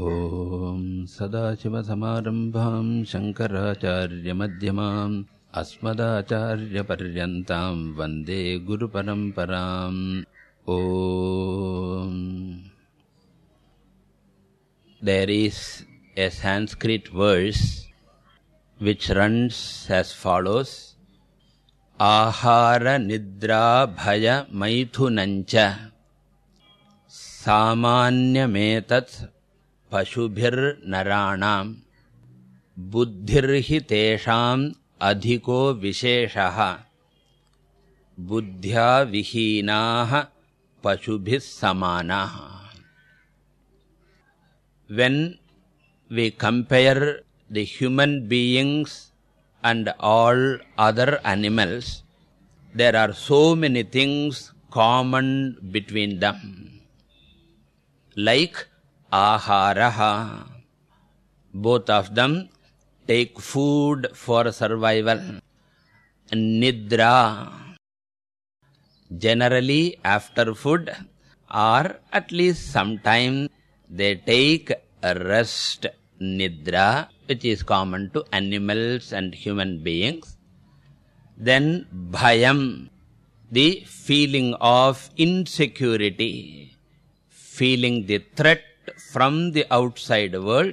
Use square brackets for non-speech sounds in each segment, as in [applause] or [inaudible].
ॐ सदाशिवसमारम्भाम् शङ्कराचार्यमध्यमाम् अस्मदाचार्यपर्यन्ताम् वन्दे गुरुपरम्पराम् ॐ Sanskrit verse which runs as follows. Ahara nidra bhaya maithunancha सामान्यमेतत् पशुभिर्नराणाम् बुद्धिर्हि तेषाम् अधिको विशेषः बुद्ध्या विहीनाः पशुभिः समानाः when we compare the human beings and all other animals there are so many things common between them like aharaha both of them take food for survival. Nidra. Generally after food or at least sometime they take a rest. Nidra which is common to animals and human beings. Then bhayam. The feeling of insecurity. Feeling the threat from the outside world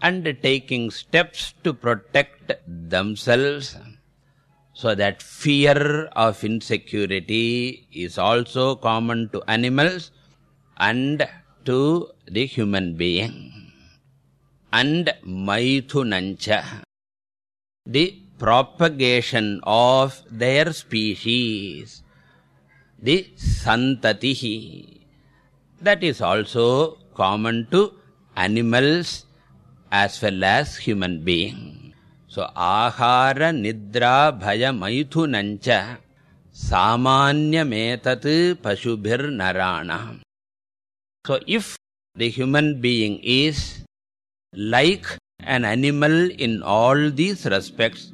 and taking steps to protect themselves so that fear of insecurity is also common to animals and to the human being. And maithunancha the propagation of their species the santatihi that is also common to animals as well as human being. So ahara nidra bhaya maithunancha samanyametat pashubhir narana. So if the human being is like an animal in all these respects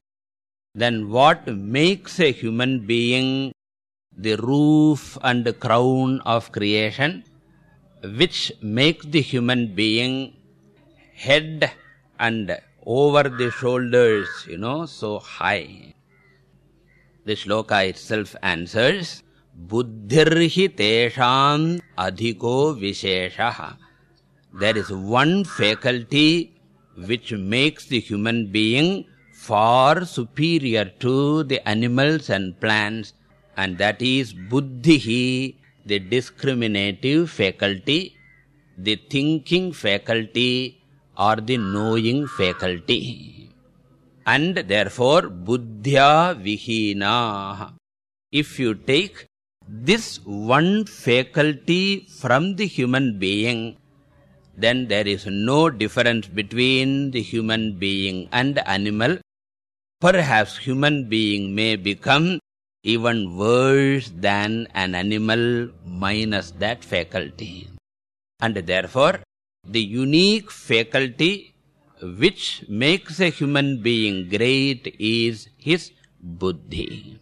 then what makes a human being the roof and crown of creation which make the human being head and over the shoulders you know so high. The shloka itself answers buddhirhi tesham adhiko visheshah. There is one faculty which makes the human being far superior to the animals and plants and that is buddhihi the discriminative faculty the thinking faculty or the knowing faculty. And therefore buddhya vihina. If you take this one faculty from the human being then there is no difference between the human being and animal. Perhaps human being may become even worse than an animal minus that faculty. And therefore the unique faculty which makes a human being great is his buddhi.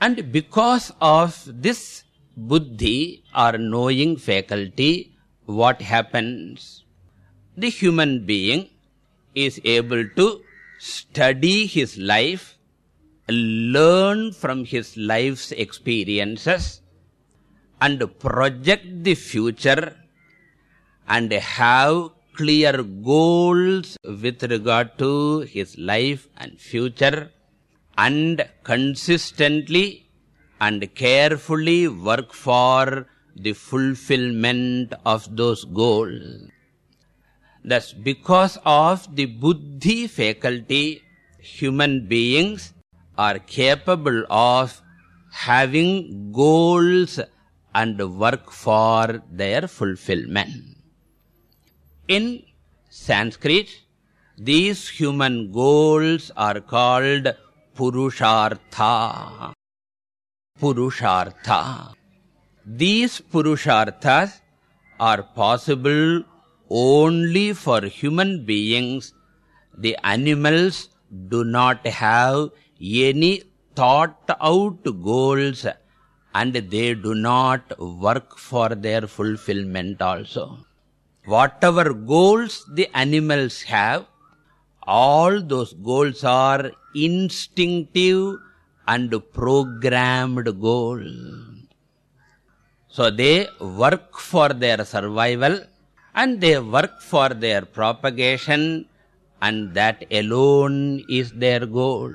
And because of this buddhi or knowing faculty what happens? The human being is able to study his life learn from his life's experiences and project the future and have clear goals with regard to his life and future and consistently and carefully work for the fulfillment of those goals. Thus because of the buddhi faculty human beings are capable of having goals and work for their fulfillment. In sanskrit these human goals are called purushartha. Purushartha. These purusharthas are possible only for human beings. The animals do not have any thought out goals and they do not work for their fulfillment also. Whatever goals the animals have all those goals are instinctive and programmed goals. So they work for their survival and they work for their propagation and that alone is their goal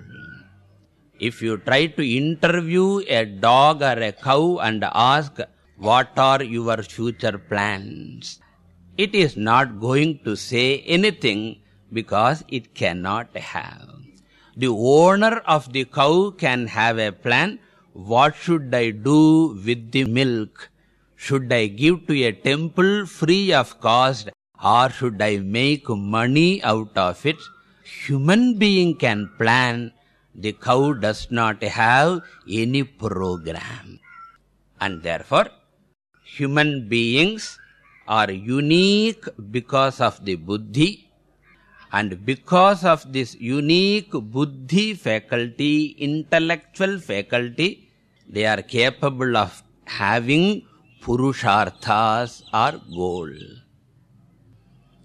if you try to interview a dog or a cow and ask what are your future plans? It is not going to say anything because it cannot have. The owner of the cow can have a plan. What should i do with the milk? Should i give to a temple free of cost or should i make money out of it? Human being can plan the cow does not have any program. And therefore human beings are unique because of the buddhi. And because of this unique buddhi faculty intellectual faculty they are capable of having purusharthas or goals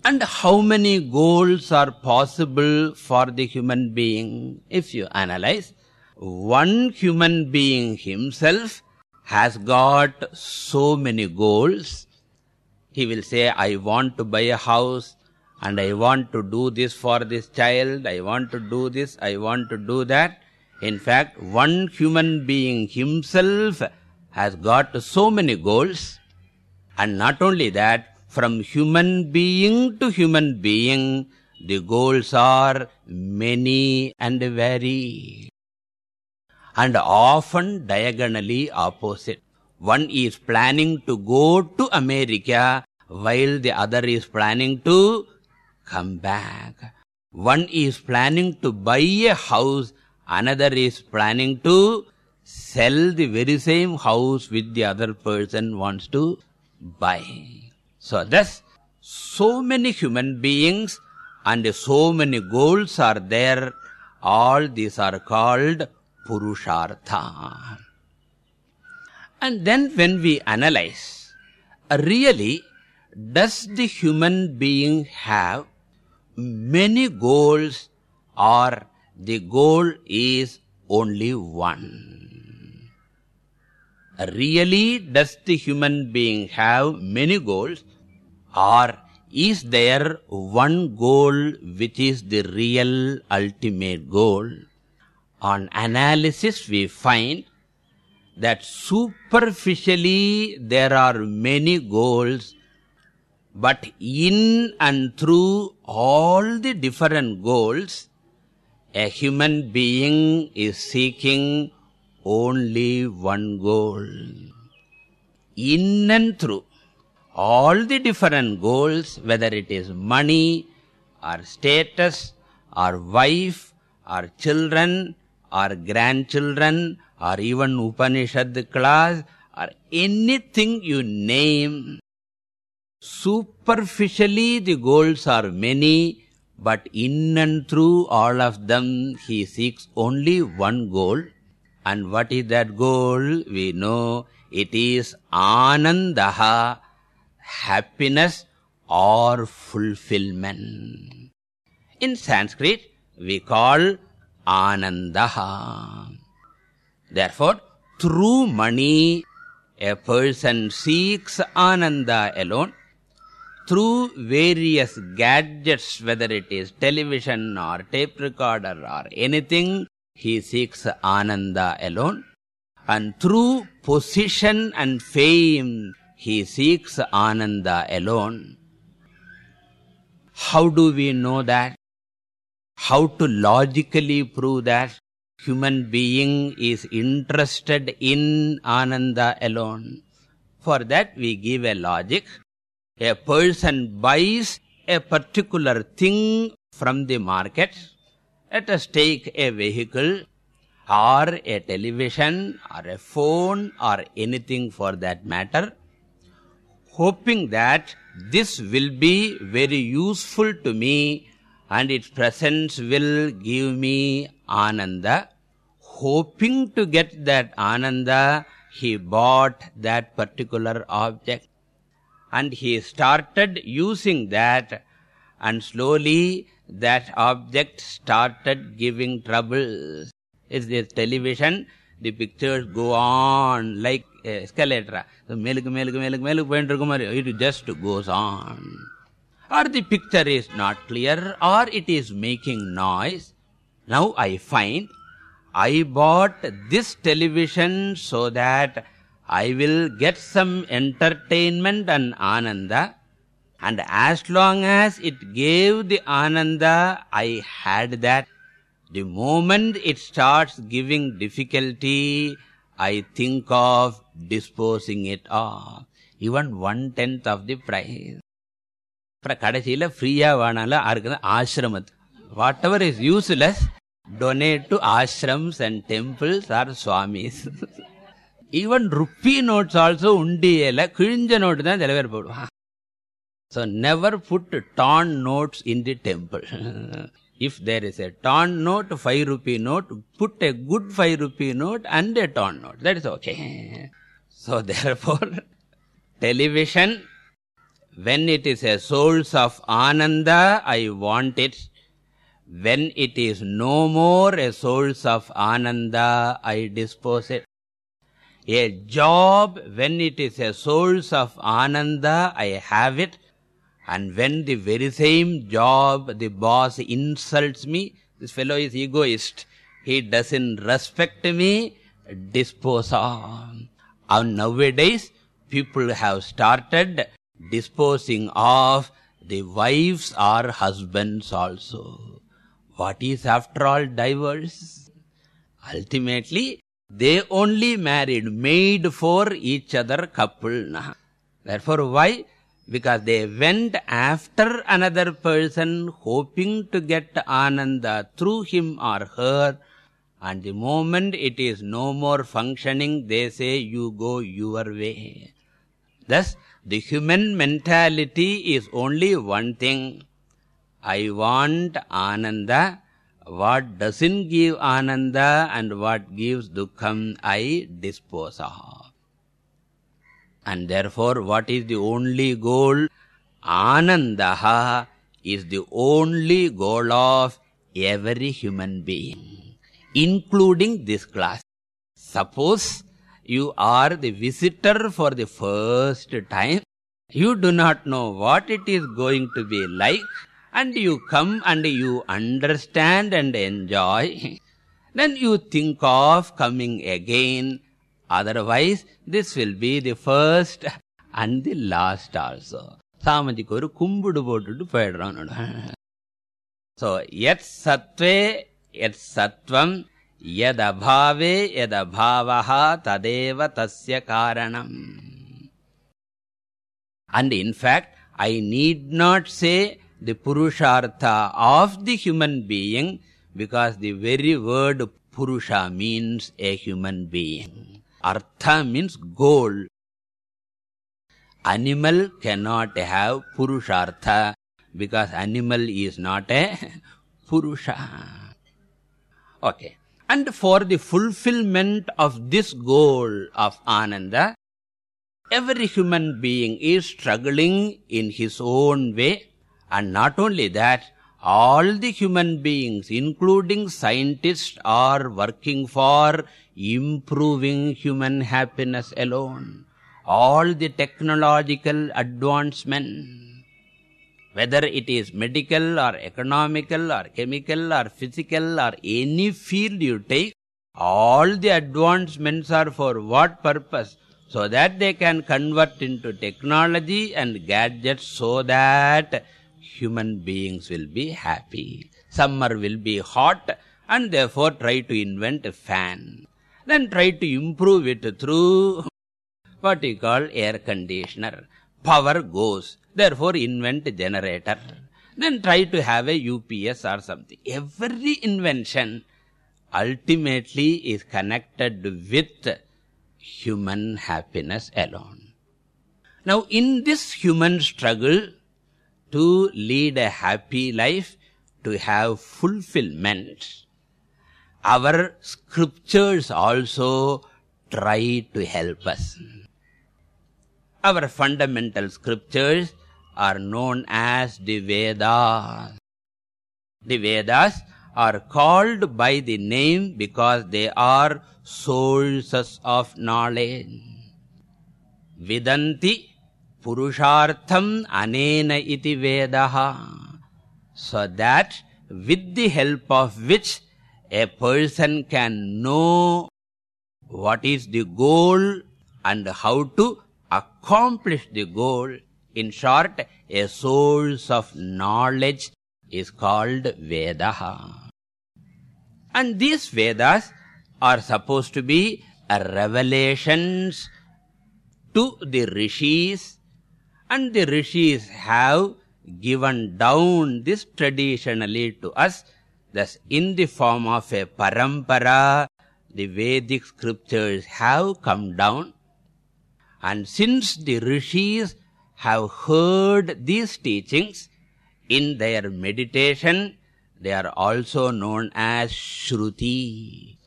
and how many goals are possible for the human being? If you analyze one human being himself has got so many goals. He will say i want to buy a house and i want to do this for this child i want to do this i want to do that. In fact one human being himself has got so many goals. And not only that from human being to human being the goals are many and varied and often diagonally opposite. One is planning to go to america while the other is planning to come back. One is planning to buy a house another is planning to sell the very same house which the other person wants to buy so thus so many human beings and so many goals are there. All these are called purushartha. And then when we analyze really does the human being have many goals or the goal is only one really does the human being have many goals? Or is there one goal which is the real ultimate goal? On analysis we find that superficially there are many goals but in and through all the different goals a human being is seeking only one goal. In and through all the different goals whether it is money or status or wife or children or grandchildren or even upanishad class or anything you name superficially the goals are many but in and through all of them he seeks only one goal and what is that goal? We know it is anandaha happiness or fulfillment. In sanskrit we call anandaha. Therefore through money a person seeks ananda alone. Through various gadgets whether it is television or tape recorder or anything he seeks ananda alone. And through position and fame he seeks ananda alone. How do we know that? How to logically prove that human being is interested in ananda alone? For that we give a logic. A person buys a particular thing from the market let us take a vehicle or a television or a phone or anything for that matter hoping that this will be very useful to me and its presence will give me ananda. Hoping to get that ananda he bought that particular object and he started using that and slowly that object started giving troubles it's this television the pictures go on like escalator. So meluk meluk meluk meluk pointu irukum it just goes on. Or the picture is not clear or it is making noise. Now i find i bought this television so that i will get some entertainment and ananda and as long as it gave the ananda i had that the moment it starts giving difficulty i think of disposing it off even one tenth of the price அப்புறம் கடைசியில் ஃப்ரீயாக வேணாலும் யாருக்கு ஆசிரமத்து whatever is useless donate to ashrams and temples or swamis even rupee notes also உண்டியல கிழிஞ்ச note தான் சில பேர் போடுவான் So never put torn notes in the temple. [laughs] if there is a torn note, 5 rupee note, put a good 5 rupee note and a torn note. That is okay. [laughs] So [laughs] therefore, television, when it is a source of ananda, I want it. When it is no more a source of ananda, I dispose it. A job, when it is a source of ananda, I have it and when the very same job the boss insults me this fellow is egoist. He doesn't respect me dispose on. And nowadays people have started disposing of the wives or husbands also. What is after all divorce? Ultimately they only married made for each other couple therefore why because they went after another person hoping to get ananda through him or her. And the moment it is no more functioning they say you go your way. Thus the human mentality is only one thing. I want ananda. What doesn't give ananda and what gives dukkham i dispose of and therefore what is the only goal? Anandaha is the only goal of every human being including this class. Suppose you are the visitor for the first time. You do not know what it is going to be like and you come and you understand and enjoy. Then you think of coming again otherwise this will be the first and the last also சாமதிக்கு ஒரு கும்பிடு போட்டுட்டு போயிடுறான் so yat satve yat satvam yad abhave yad abhavaha tadeva tasya karanam and in fact i need not say the purushartha of the human being because the very word purusha means a human being artha means goal animal cannot have purushartha because animal is not a [laughs] purusha. Okay. And for the fulfillment of this goal of ananda every human being is struggling in his own way. And not only that all the human beings including scientists are working for improving human happiness alone. All the technological advancement whether it is medical or economical or chemical or physical or any field you take all the advancements are for what purpose? So that they can convert into technology and gadgets so that human beings will be happy. Summer will be hot and therefore try to invent a fan. Then try to improve it through what you call air conditioner. Power goes therefore invent generator. Then try to have a ups or something. Every invention ultimately is connected with human happiness alone. Now in this human struggle to lead a happy life to have fulfillment. Our scriptures also try to help us. Our fundamental scriptures are known as the vedas. The vedas are called by the name because they are sources of knowledge. Vidanti purushartham anena iti vedaha so that with the help of which a person can know what is the goal and how to accomplish the goal. In short a source of knowledge is called vedaha and these vedas are supposed to be revelations to the rishis and the rishis have given down this traditionally to us thus in the form of a parampara the vedic scriptures have come down. And since the rishis have heard these teachings in their meditation they are also known as shruti.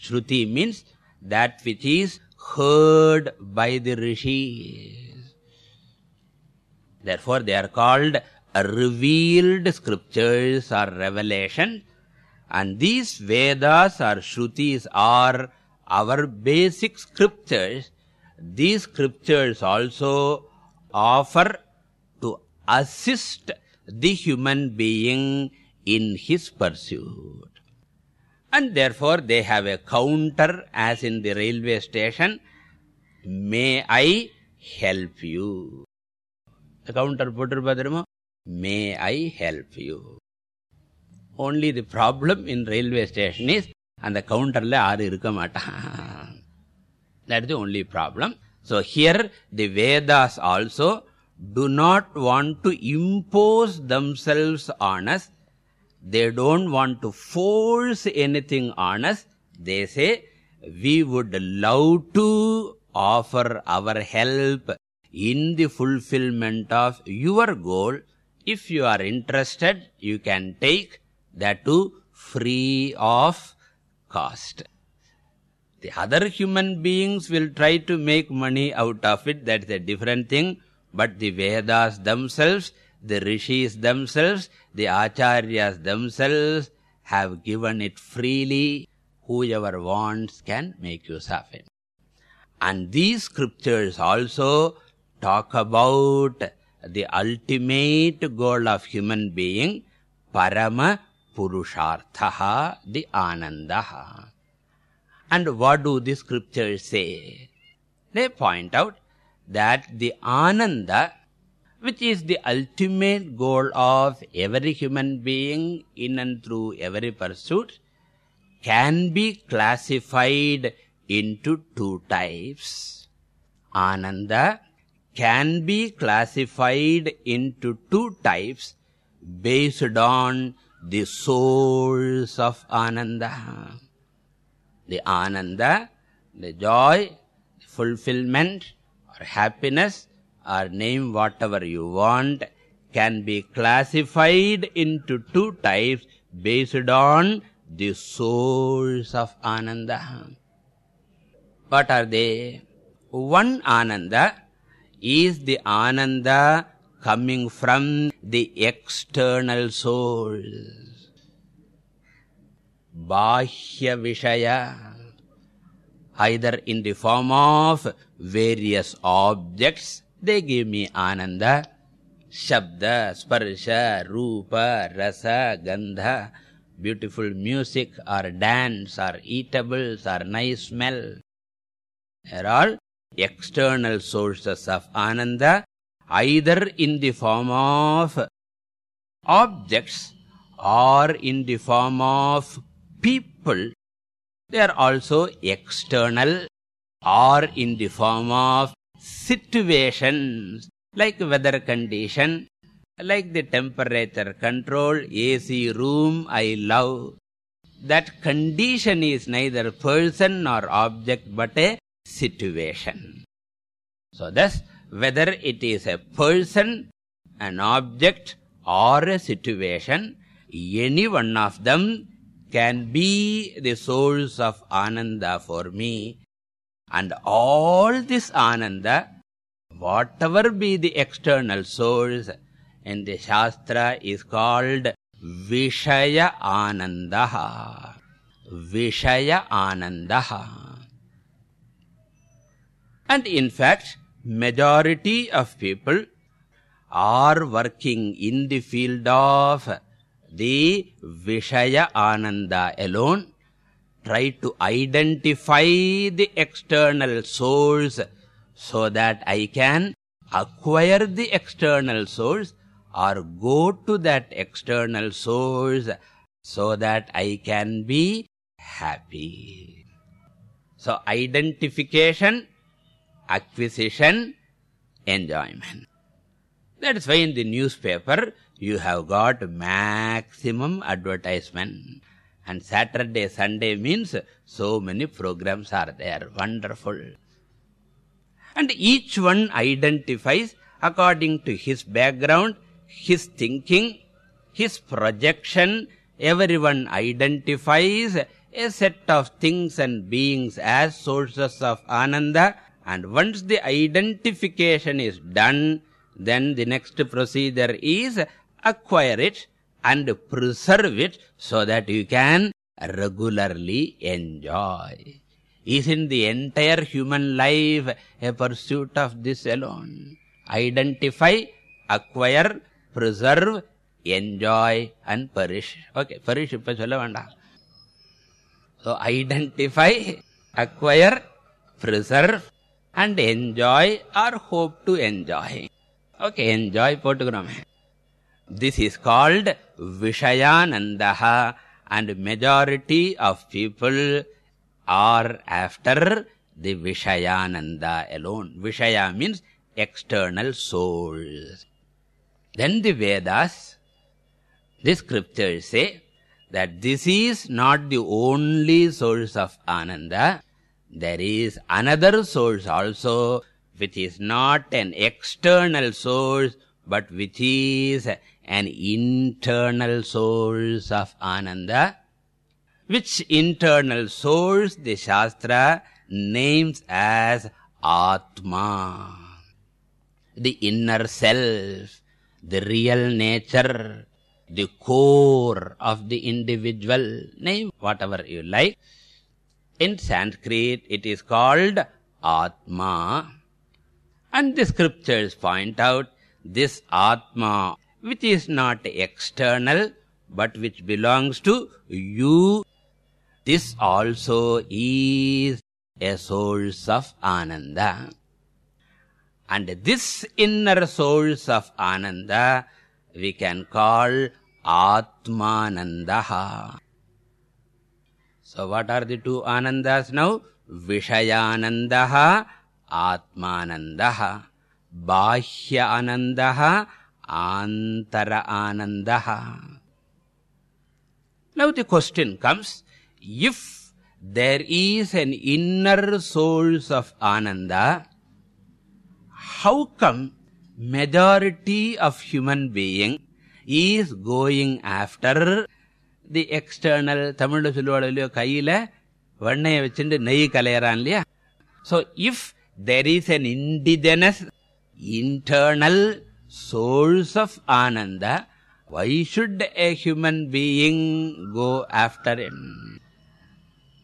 Shruti means that which is heard by the rishis therefore they are called revealed scriptures or revelation. And these vedas or shrutis are our basic scriptures. These scriptures also offer to assist the human being in his pursuit. And therefore they have a counter as in the railway station. May i help you the counter potirpadrimo may i help you? Only the problem in railway station is and the counter aru irukka maatan [laughs] that is the only problem. So here the vedas also do not want to impose themselves on us. They don't want to force anything on us. They say we would love to offer our help in the fulfillment of your goal. If you are interested you can take that too free of cost. The other human beings will try to make money out of it. That's a different thing. But the vedas themselves the rishis themselves the acharyas themselves have given it freely. Whoever wants can make use of it. And these scriptures also talk about the ultimate goal of human being parama purushartha the ananda and what do the scriptures say? They point out that the ananda which is the ultimate goal of every human being in and through every pursuit can be classified into two types. Ananda can be classified into two types based on the source of ananda. The ananda the joy the fulfillment or happiness or name whatever you want can be classified into two types based on the source of ananda. What are they? One ananda is the ananda coming from the external source bahya vishaya either in the form of various objects they give me ananda. Shabda sparsha rupa rasa gandha beautiful music or dance or eatables or nice smell. Are all external sources of ananda either in the form of objects or in the form of people. They are also external or in the form of situations like weather condition like the temperature control ac room i love. That condition is neither person nor object but a situation. So thus whether it is a person an object or a situation any one of them can be the source of ananda for me. And all this ananda whatever be the external source in the shastra is called vishaya anandaha. Vishaya anandaha and in fact majority of people are working in the field of the vishaya ananda alone try to identify the external source so that i can acquire the external source or go to that external source so that i can be happy. So identification acquisition enjoyment. That is why in the newspaper you have got maximum advertisement. And saturday sunday means so many programs are there. Wonderful. And each one identifies according to his background his thinking his projection. Everyone identifies a set of things and beings as sources of ananda and once the identification is done then the next procedure is acquire it and preserve it so that you can regularly enjoy. Isn't the entire human life a pursuit of this alone? Identify acquire preserve enjoy and perish. Okay perish ipa solla vanda so identify acquire preserve and enjoy or hope to enjoy okay enjoy போட்டுக்கிறோமே this is called vishayanandaha and majority of people are after the vishayananda alone vishaya means external souls then the vedas the scriptures say that this is not the only source of ananda there is another source also which is not an external source but which is an internal source of ananda. Which internal source the shastra names as atma? The inner self the real nature the core of the individual name whatever you like in sanskrit it is called atma. And the scriptures point out this atma which is not external but which belongs to you. This also is a source of ananda. And this inner source of ananda we can call atmanandaha so what are the two anandas now vishayanandaha atmanandaha bahya anandaha antara anandaha now the question comes if there is an inner source of ananda how come majority of human being is going after the external தமிழ்ல சொல்லுவாள் இல்லையோ கையில வெண்ணைய வச்சுட்டு நெய் கலையறான் இல்லையா so if there is an indigenous internal source of ananda why should a human being go after him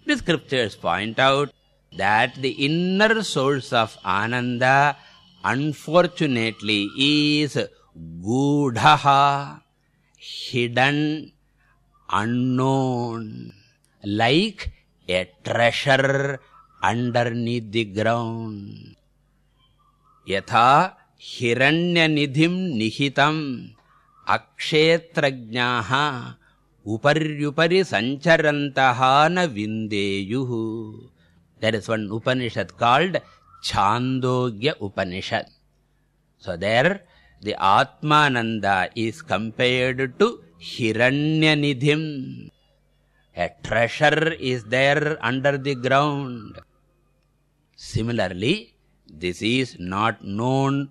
the scriptures point out that the inner source of ananda unfortunately is gudha hidden unknown, like a treasure underneath the ground. Yatha hiranyanidhim nihitam akshetrajnaha uparyupari sancharantaha na vindeyuhu. There is one Upanishad called Chandogya Upanishad. So there, the Atmananda is compared to hiranyanidhim a treasure is there under the ground. Similarly this is not known.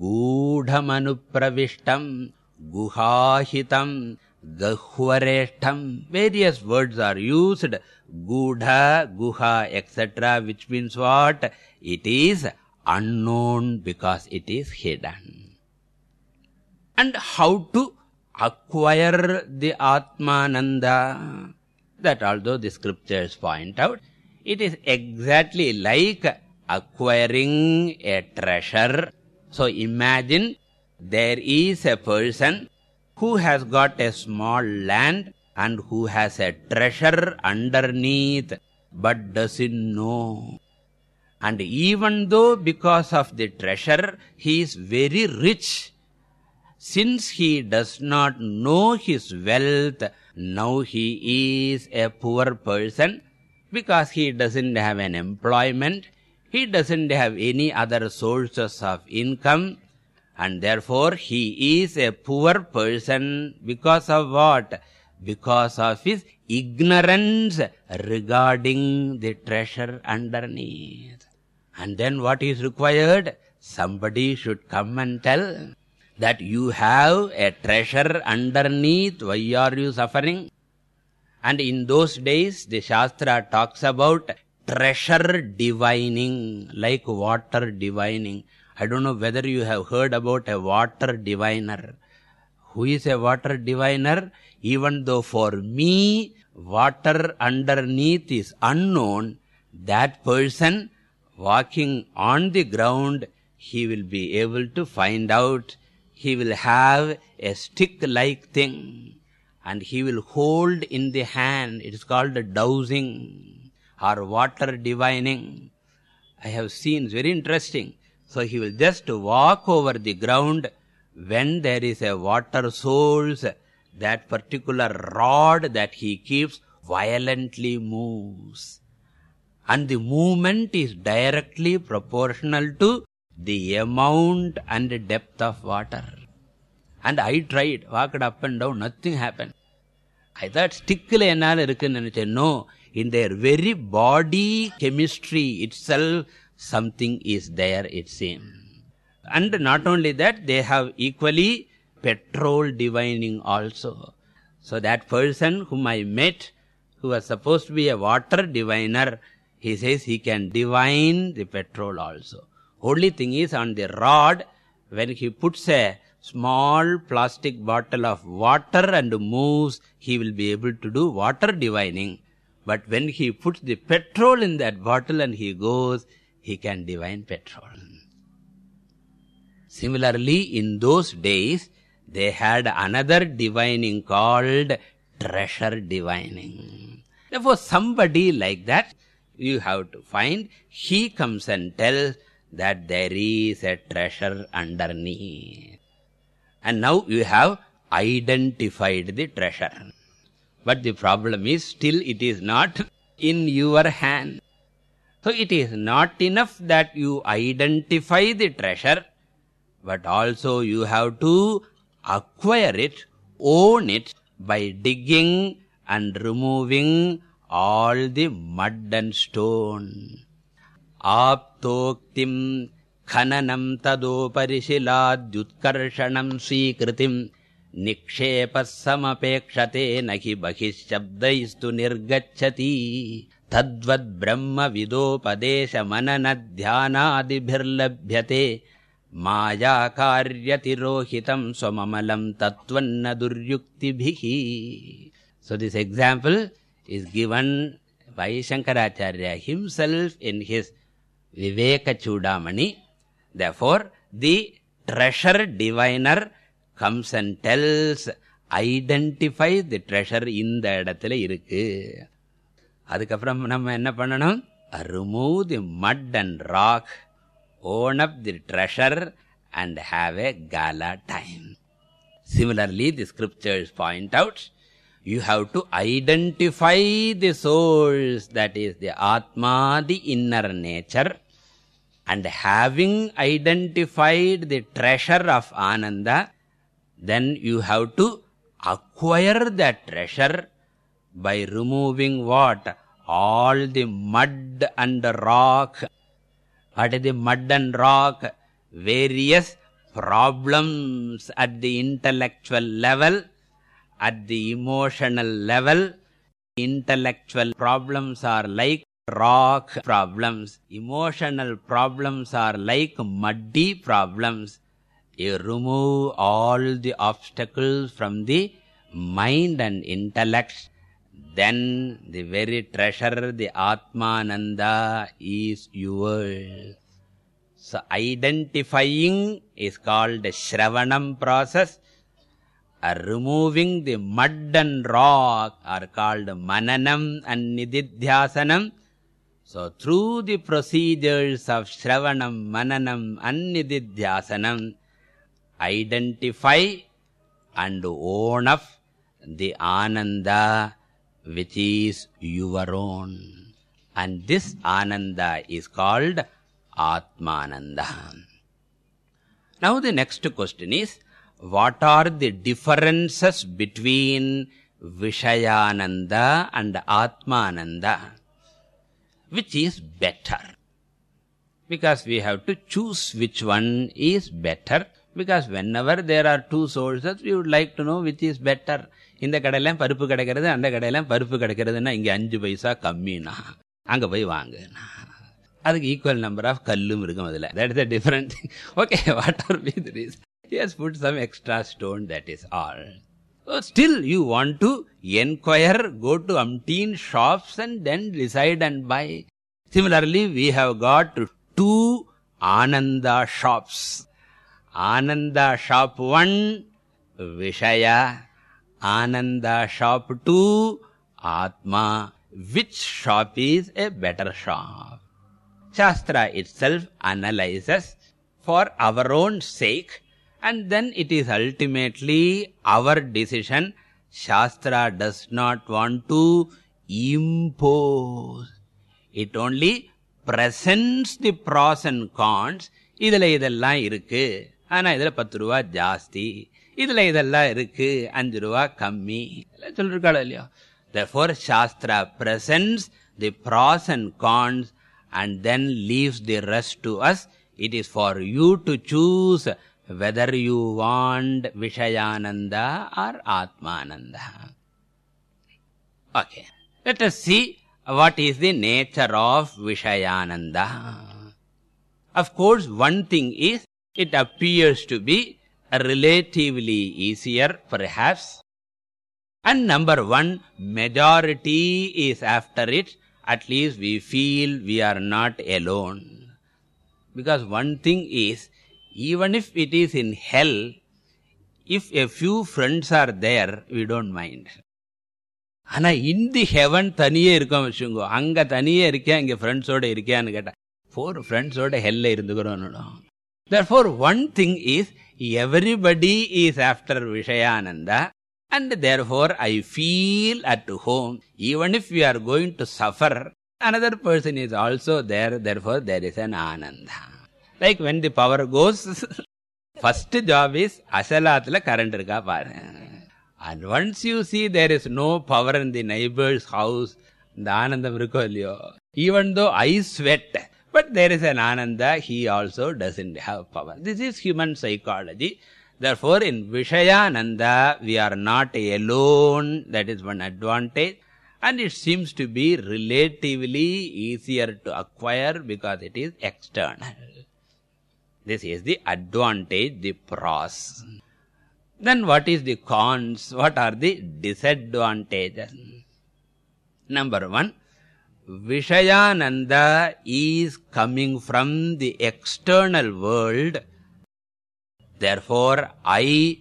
Gudhamanupravishtam guhahitam gahvareshtam various words are used. Gudha guha etc which means what? It is unknown because it is hidden. And how to acquire the atmananda. That although the scriptures point out it is exactly like acquiring a treasure. So imagine there is a person who has got a small land and who has a treasure underneath but doesn't know? And even though because of the treasure he is very rich since he does not know his wealth now he is a poor person. Because he doesn't have an employment he doesn't have any other sources of income. And therefore he is a poor person. Because of what? Because of his ignorance regarding the treasure underneath. And then what is required? Somebody should come and tell that you have a treasure underneath. Why are you suffering? And in those days the shastra talks about treasure divining like water divining. I don't know whether you have heard about a water diviner. Who is a water diviner? Even though for me water underneath is unknown that person walking on the ground he will be able to find out he will have a stick like thing and he will hold in the hand. It is called dowsing or water divining. I have seen it's very interesting. So he will just walk over the ground when there is a water source. That particular rod that he keeps violently moves. And the movement is directly proportional to the amount and depth of water. And i tried walked up and down nothing happened. I thought stickle ennaal irukku nenichen no in their very body chemistry itself something is there it seems. And not only that they have equally petrol divining also. So that person whom i met who was supposed to be a water diviner he says he can divine the petrol also only thing is on the rod when he puts a small plastic bottle of water and moves he will be able to do water divining. But when he puts the petrol in that bottle and he goes he can divine petrol. Similarly in those days they had another divining called treasure divining. Therefore somebody like that you have to find he comes and tells that there is a treasure underneath. And now you have identified the treasure. But the problem is still it is not in your hand. So it is not enough that you identify the treasure but also you have to acquire it own it by digging and removing all the mud and stone आप्तोक्तिम् खननम् तदोपरिशिलाद्युत्कर्षणम् स्वीकृतिम् निक्षेपः समपेक्षते न हि बहिः शब्दैस्तु निर्गच्छति। तद्वद्ब्रह्मविदोपदेशमननध्यानादिभिर्लभ्यते। मायाकार्यतिरोहितम् स्वममलम् तत्त्वन्न दुर्युक्तिभिः। So this example is given by shankaracharya himself in his viveka chudamani therefore the treasure diviner comes and tells identify the treasure இந்த இடத்துல இருக்கு அதுக்கப்புறம் நம்ம என்ன பண்ணணும் remove the mud and rock own up the treasure and have a gala time similarly the scriptures point out you have to identify the source that is the atma the inner nature. And having identified the treasure of ananda then you have to acquire that treasure by removing what? All the mud and rock. What is the mud and rock? Various problems at the intellectual level at the emotional level intellectual problems are like rock problems. Emotional problems are like muddy problems. You remove all the obstacles from the mind and intellect. Then the very treasure the atmananda is yours. So identifying is called shravanam process uh, removing the mud and rock are called mananam and nididhyasanam. So through the procedures of shravanam mananam and nididhyasanam identify and own up the ananda which is your own. And this ananda is called atmananda. Now the next question is what are the differences between vishayananda and atmananda which is better because we have to choose which one is better because whenever there are two sources we would like to know which is better இந்த கடையில பருப்பு கிடைக்கிறது அந்த கடையில பருப்பு கிடைக்கிறதுன்னா இங்க அஞ்சு பைசா கம்மினா அங்க போய் வாங்குனா அதுக்கு ஈக்குவல் நம்பர் ஆஃப் கல்லும் இருக்கும் அதுல that is different okay what are be the reason he has put some extra stone that is all. So still you want to enquire go to umpteen shops and then decide and buy. Similarly we have got two ananda shops. Ananda shop 1 vishaya. Ananda shop 2 atma. Which shop is a better shop? Shastra itself analyzes for our own sake and then it is ultimately our decision shastra does not want to impose it only presents the pros and cons இதுல இதெல்லாம் இருக்கு ஆனா இதுல பத்து ரூபா ஜாஸ்தி இதுல இதெல்லாம் இருக்கு அஞ்சு ரூபா கம்மி சொல்லிருக்காளோ இல்லையோ therefore shastra presents the pros and cons and then leaves the rest to us it is for you to choose whether you want vishayananda or atmananda. Okay. Let us see what is the nature of vishayananda. Of course one thing is it appears to be relatively easier perhaps. And number 1 majority is after it. At least we feel we are not alone. Because one thing is even if it is in hell if a few friends are there we don't mind ஆனா இந்த heaven தனியே இருக்கோம் வச்சுங்கோ அங்க தனியே இருக்கேன் இங்க ஃப்ரெண்ட்ஸோட இருக்கியான்னு கேட்டா ஃபோர் ஃப்ரெண்ட்ஸோட ஹெல்ல இருந்துக்கிறோம் therefore one thing is everybody is after vishayananda and therefore i feel at home even if we are going to suffer another person is also there therefore there is an ananda like when the power goes [laughs] first job is asalathla current irka paru and once you see there is no power in the neighbor's house the anandam even though i sweat but there is an ananda he also doesn't have power. This is human psychology. Therefore in vishayananda we are not alone. That is one advantage. And it seems to be relatively easier to acquire because it is external this is the advantage the pros. Then what is the cons? What are the disadvantages? Number 1 vishayananda is coming from the external world. Therefore i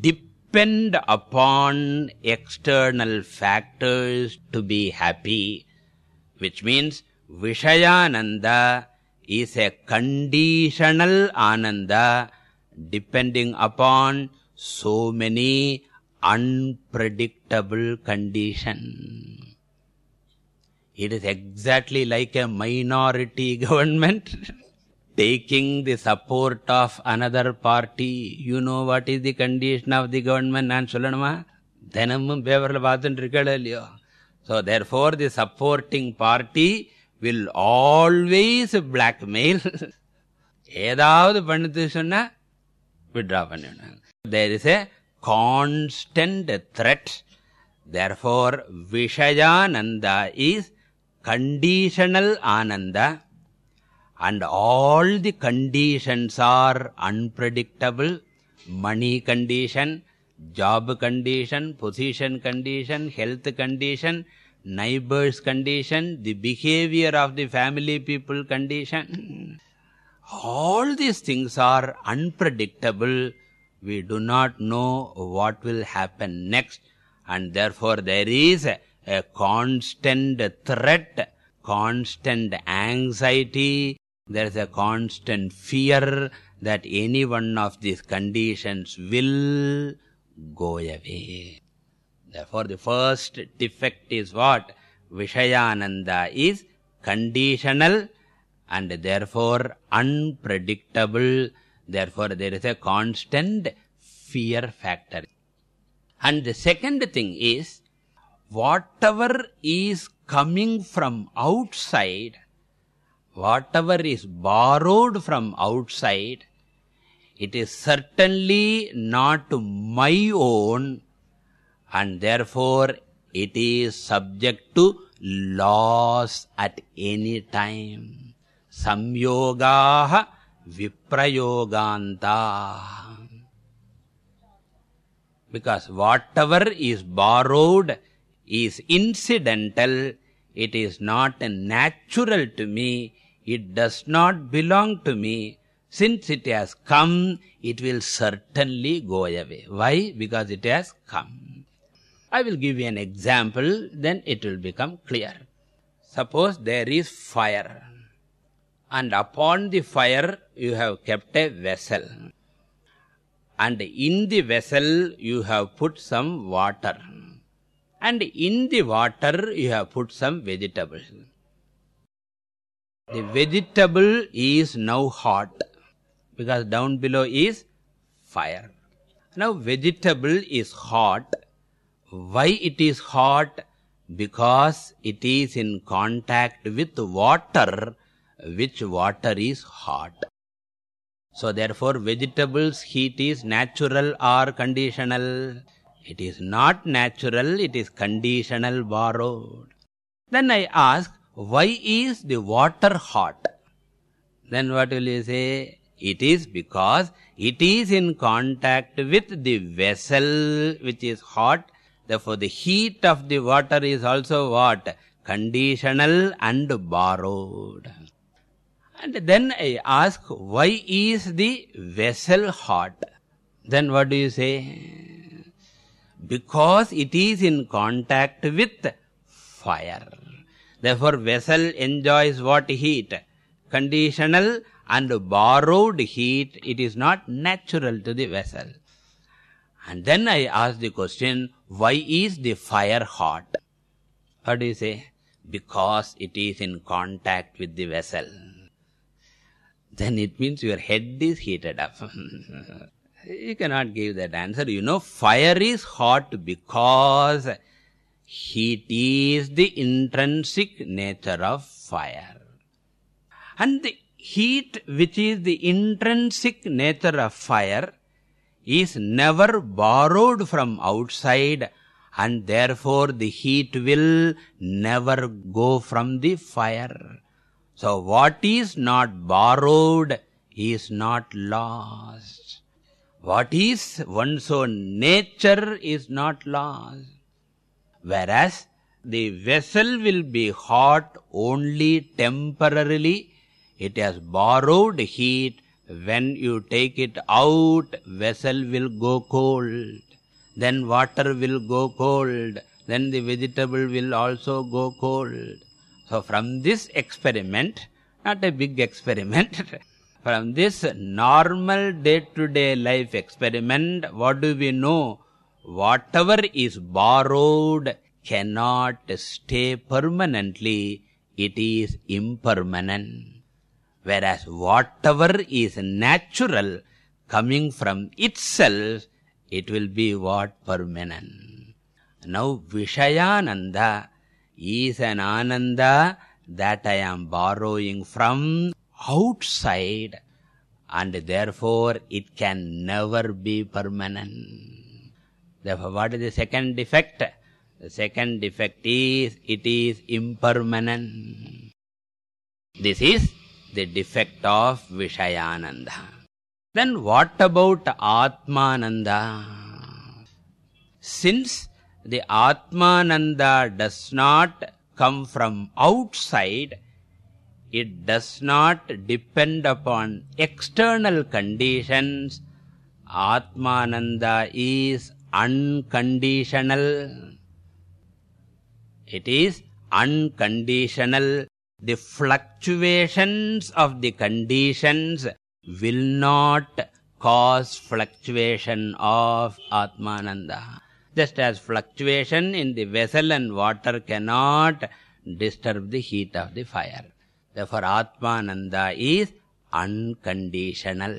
depend upon external factors to be happy which means vishayananda is a conditional ananda depending upon so many unpredictable conditions it is exactly like a minority [laughs] government taking the support of another party you know what is the condition of the government நான் சொல்லணுமா தினமும் பேப்பர்ல பார்த்துட்டு இருக்கல இல்லையோ so therefore the supporting party will always blackmail ஏதாவது பண்ணுது சொன்னா withdraw பண்ணிடணும் there is a constant threat therefore vishayananda is conditional ananda and all the conditions are unpredictable money condition job condition position condition health condition neighbors condition the behavior of the family people condition. All these things are unpredictable. We do not know what will happen next. And therefore there is a, a constant threat constant anxiety. There is a constant fear that any one of these conditions will go away therefore the first defect is what? Vishayananda is conditional and therefore unpredictable. Therefore there is a constant fear factor. And the second thing is whatever is coming from outside whatever is borrowed from outside it is certainly not my own and therefore it is subject to loss at any time. Samyogaah viprayoganta. Because whatever is borrowed is incidental it is not natural to me it does not belong to me. Since it has come it will certainly go away. Why? Because it has come i will give you an example then it will become clear. Suppose there is fire and upon the fire you have kept a vessel and in the vessel you have put some water and in the water you have put some vegetables the vegetable is now hot because down below is fire. Now vegetable is hot why it is hot? Because it is in contact with water which water is hot. So therefore vegetables heat is natural or conditional? It is not natural it is conditional borrowed. Then i ask why is the water hot? Then what will you say? It is because it is in contact with the vessel which is hot therefore the heat of the water is also what? Conditional and borrowed. And then i ask why is the vessel hot? Then what do you say? Because it is in contact with fire. Therefore vessel enjoys what? Heat. Conditional and borrowed heat it is not natural to the vessel. And then i ask the question why is the fire hot? What do you say? Because it is in contact with the vessel. Then it means your head is heated up. [laughs] You cannot give that answer. You know fire is hot because heat is the intrinsic nature of fire. And the heat which is the intrinsic nature of fire is never borrowed from outside and therefore the heat will never go from the fire. So what is not borrowed is not lost. What is one's own nature is not lost. Whereas the vessel will be hot only temporarily. It has borrowed heat when you take it out vessel will go cold. Then water will go cold. Then the vegetable will also go cold. So from this experiment not a big experiment [laughs] from this normal day to day life experiment what do we know? Whatever is borrowed cannot stay permanently. It is impermanent whereas whatever is natural coming from itself it will be what? Permanent. Now vishayananda is an ananda that i am borrowing from outside and therefore it can never be permanent. Therefore what is the second defect? The second defect is it is impermanent. This is the defect of vishayananda then what about atmananda since the atmananda does not come from outside it does not depend upon external conditions atmananda is unconditional it is unconditional the fluctuations of the conditions will not cause fluctuation of atmananda. Just as fluctuation in the vessel and water cannot disturb the heat of the fire. Therefore atmananda is unconditional.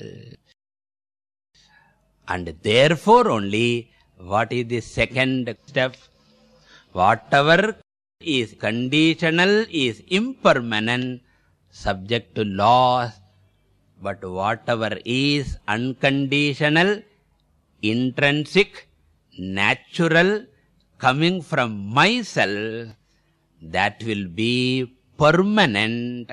And therefore only what is the second step? Whatever is conditional is impermanent subject to loss but whatever is unconditional intrinsic natural coming from myself that will be permanent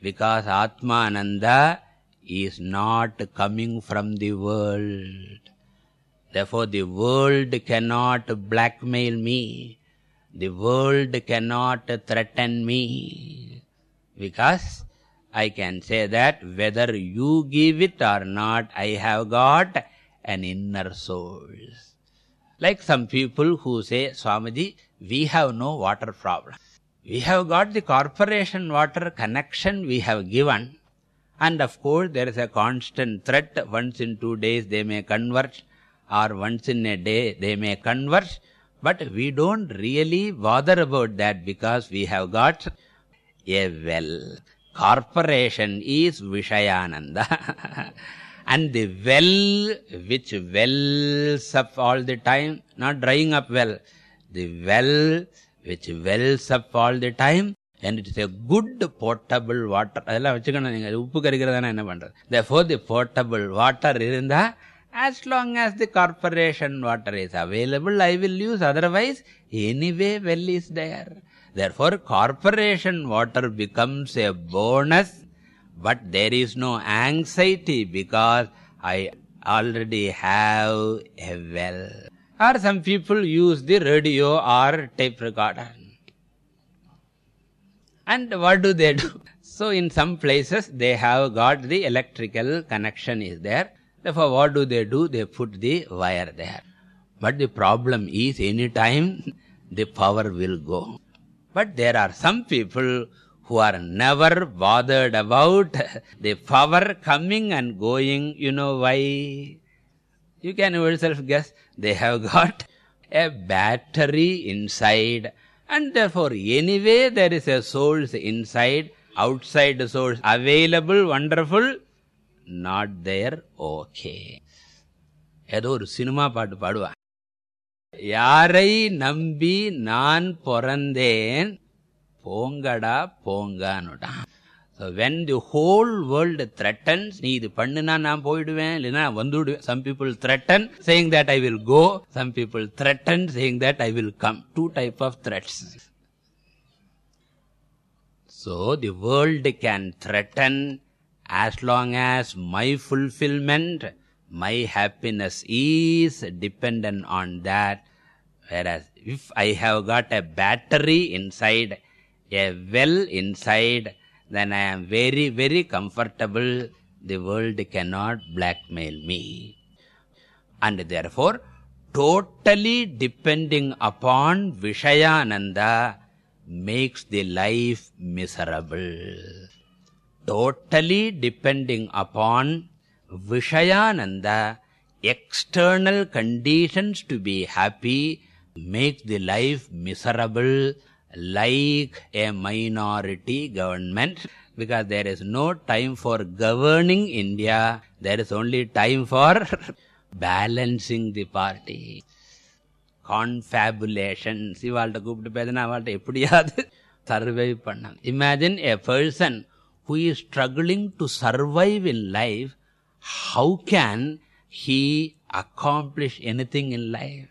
because atmananda is not coming from the world. Therefore the world cannot blackmail me the world cannot threaten me because i can say that whether you give it or not i have got an inner soul like some people who say swamiji we have no water problem. We have got the corporation water connection we have given. And of course there is a constant threat. Once in two days they may converge or once in a day they may converge but we don't really bother about that because we have got a well corporation is vishayananda [laughs] and the well which wells up all the time not drying up well the well which wells up all the time and it is a good potable water அதெல்லாம் வச்சுக்கணும் நீங்க உப்பு கரிக்கிறதானே என்ன பண்றது therefore the potable water இருந்தா as long as the corporation water is available i will use. Otherwise anyway well is there. Therefore corporation water becomes a bonus but there is no anxiety because i already have a well. Or some people use the radio or tape recorder. And what do they do? So in some places they have got the electrical connection is there therefore what do they do? They put the wire there. But the problem is any time the power will go. But there are some people who are never bothered about [laughs] the power coming and going. You know why? You can yourself guess. They have [laughs] got a battery inside. And therefore anyway there is a source inside outside source available wonderful not there okay ஏதோ ஒரு cinema பாட்டு பாடுவா யாரை நம்பி நான் பிறந்தேன் போங்கடா போங்கானுடான் when the whole world threatens நீ இது பண்ணுனா நான் போயிடுவேன் இல்லைன்னா வந்துடுவேன். Some people threaten saying that I will go some people threaten saying that I will come two type of threats so the world can threaten as long as my fulfillment my happiness is dependent on that whereas if i have got a battery inside a well inside then i am very very comfortable. The world cannot blackmail me. And therefore totally depending upon vishayananda makes the life miserable totally depending upon vishayananda external conditions to be happy make the life miserable like a minority government because there is no time for governing india there is only time for [laughs] balancing the party confabulations இவாள்கிட்ட கூப்பிட்டு பேசினா அவள்கிட்ட எப்படியாவது [laughs] survive பண்ண imagine a person who is struggling to survive in life how can he accomplish anything in life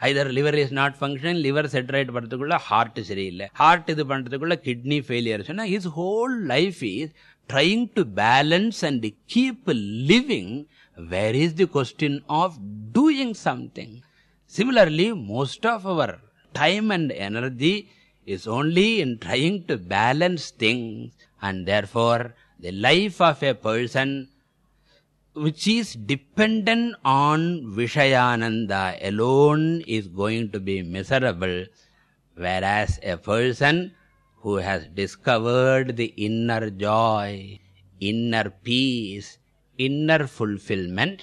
Hyder liver is not function liver செட்ரேட் பண்ணுறதுக்குள்ள heart சரியில்லை heart இது பண்ணுறதுக்குள்ள kidney failure சொன்னா his whole life is trying to balance and keep living where is the question of doing something similarly most of our time and energy is only in trying to balance things and therefore the life of a person which is dependent on vishayananda alone is going to be miserable whereas a person who has discovered the inner joy inner peace inner fulfillment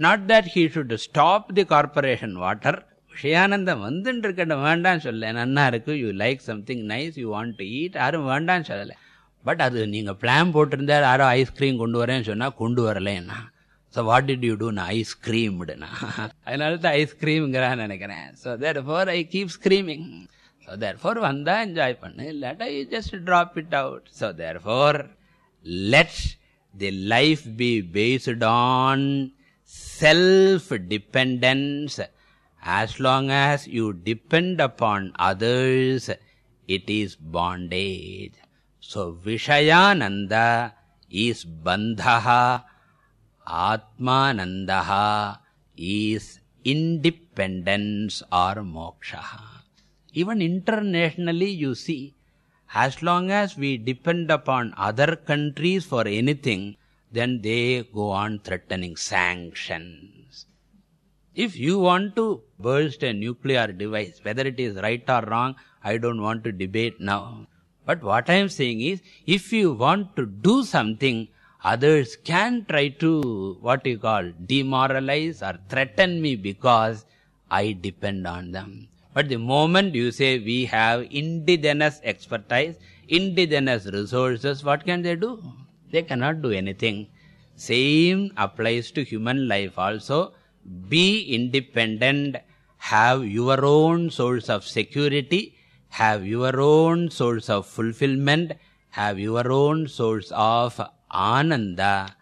not that he should stop the corporation water விஷயானந்தம் வந்துட்டு இருக்கட்டும் வேண்டாம் சொல்ல நன்னா இருக்கு you like something nice you want to eat யாரும் வேண்டாம் சொல்லலை but அது நீங்கள் பிளான் போட்டிருந்தா யாரோ ஐஸ்கிரீம் கொண்டு வரேன்னு சொன்னால் கொண்டு வரலன்னா so what did you do நான் ஐஸ்கிரீம்டுனா அதனால தான் ஐஸ்கிரீம்ங்கிறான்னு நினைக்கிறேன் so therefore I keep screaming so therefore வந்தால் என்ஜாய் பண்ணு இல்லாட்டா you just drop it out so therefore let the life be based on self dependence as long as you depend upon others it is bondage so vishayananda is bandhaha atmanandaha is independence or moksha even internationally you see as long as we depend upon other countries for anything then they go on threatening sanctions. If you want to burst a nuclear device whether it is right or wrong i don't want to debate now but what i am saying is if you want to do something others can try to what you call demoralize or threaten me because i depend on them. But the moment you say we have indigenous expertise indigenous resources what can they do? They cannot do anything. Same applies to human life also. Be independent have your own source of security have your own source of fulfillment. Have your own source of ananda.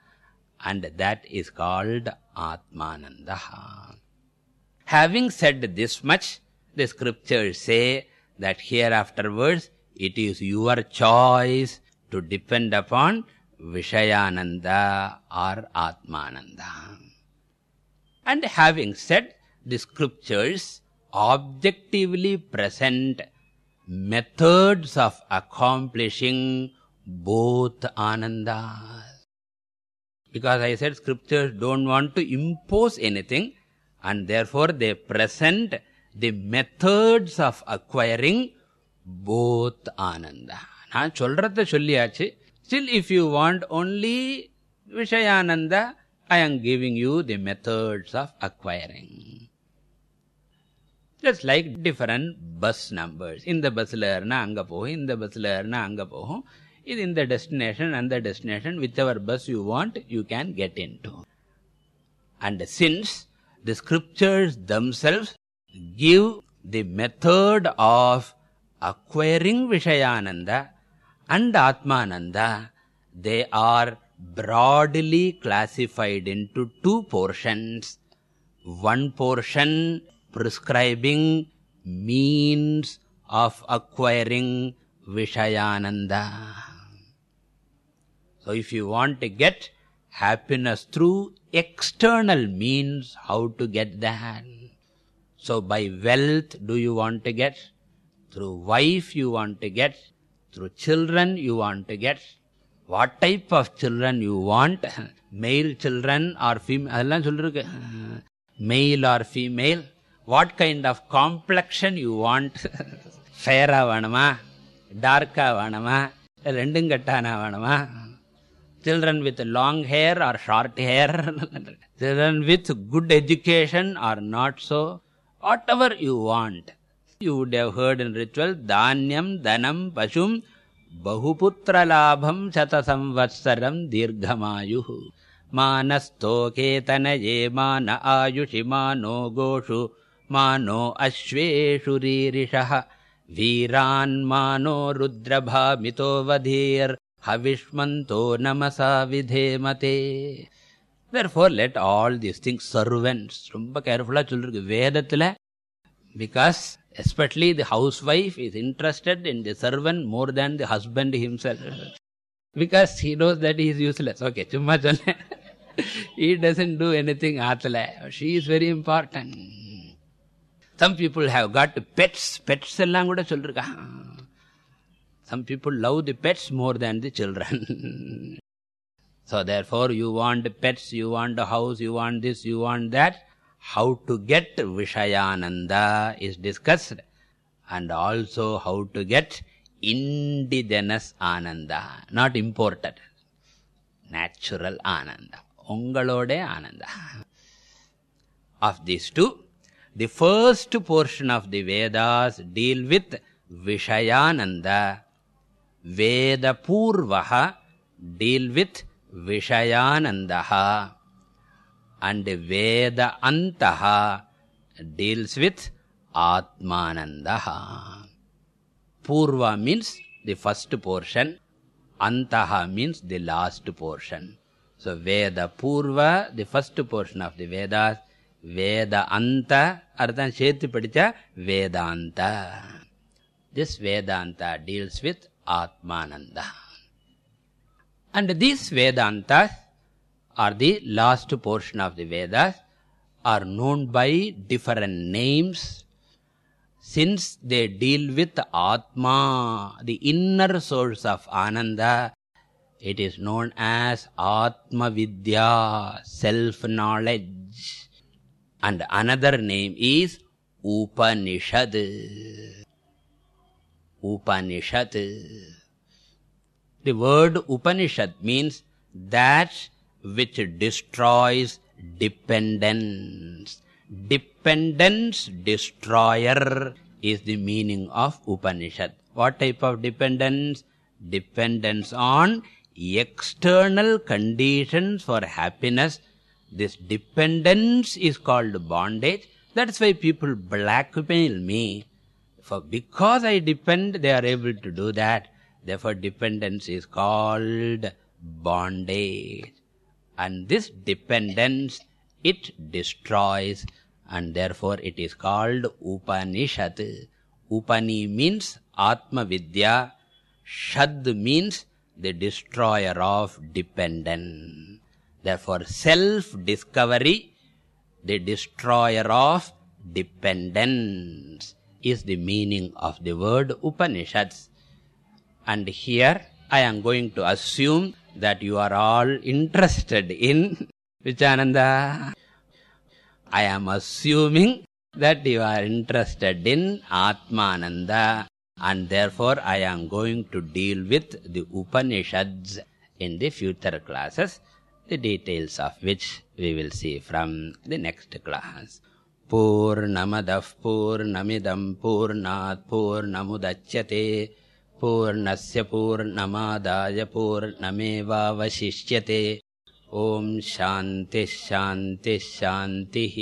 And that is called atmananda. Having said this much the scriptures say that here afterwards it is your choice to depend upon vishayananda or atmananda. And having said the scriptures objectively present methods of accomplishing both anandas because i said scriptures don't want to impose anything and therefore they present the methods of acquiring both ananda நான் சொல்றத சொல்லியாச்சு still if you want only vishayananda i am giving you the methods of acquiring just like different bus numbers இந்த பஸ்ல ஏறினா அங்க போகும் இந்த பஸ்ல ஏறினா அங்க போகும் இது இந்த டெஸ்டினேஷன் அந்த destination whichever bus you want you can get into and since the scriptures themselves give the method of acquiring vishayananda and atmananda they are broadly classified into two portions one portion prescribing means of acquiring Vishayananda. So if you want to get happiness through external means, how to get that? So by wealth do you want to get? Through wife you want to get? Through children you want to get? What type of children you want? Male children or female? Male or female? what what kind of complexion you want ஃபேராக வேணுமா? டார்க்காக வேணுமா? ரெண்டும் கட்டானா வேணுமா? Children with long hair or short hair? [laughs] Children with good education or not so? Whatever you want. You would have heard in ritual dhanam, danam pashum bahuputra labham satasamvatsaram dirghamayuh manastoketanaye mana ayushimano Gosu. मानो अश्वेषु रीरिषः वीरान्मानो रुद्रभामितो वधीर्हविष्मन्तो नमसा विधेमते therefore let all these things servants romba carefully sollirukke vedathile because especially the housewife is interested in the servant more than the husband himself because he knows that he is useless okay chumma solla he doesn't do anything athla she is very important some people have got pets. Pets ellam kuda sollirka ah. some people love the pets more than the children. [laughs] So therefore you want pets you want a house you want this you want that. How to get vishayananda is discussed. And also how to get indigenous ananda. Not imported. Natural ananda. Ungalode ananda. Of these two the first portion of the vedas deal with vishayananda. Veda purvaha deal with vishayanandaha. And veda antaha deals with atmanandaha. Purva means the first portion. Antaha means the last portion. So veda purva the first portion of the vedas veda anta ardhan சேர்த்து படிச்சா vedanta this vedanta deals with atmananda and these vedantas are the last portion of the vedas are known by different names since they deal with atma the inner source of ananda it is known as atma vidya self knowledge and another name is upanishad. Upanishad. The word upanishad means that which destroys dependence. Dependence destroyer is the meaning of upanishad. What type of dependence? Dependence on external conditions for happiness this dependence is called bondage. That's why people blackmail me. For because i depend they are able to do that. Therefore dependence is called bondage. And this dependence it destroys and therefore it is called upanishad. Upani means atma vidya shad means the destroyer of dependence therefore self discovery the destroyer of dependence is the meaning of the word upanishads. And here i am going to assume that you are all interested in [laughs] vichananda. I am assuming that you are interested in atmananda and therefore i am going to deal with the upanishads in the future classes the details of which we will see from the next class पूर्णमदः पूर्णमिदम् पूर्णात् पूर्णमुदच्यते पूर्णस्य पूर्णमादाय पूर्णमेवावशिष्यते ॐ शान्तिः शान्तिः शान्तिः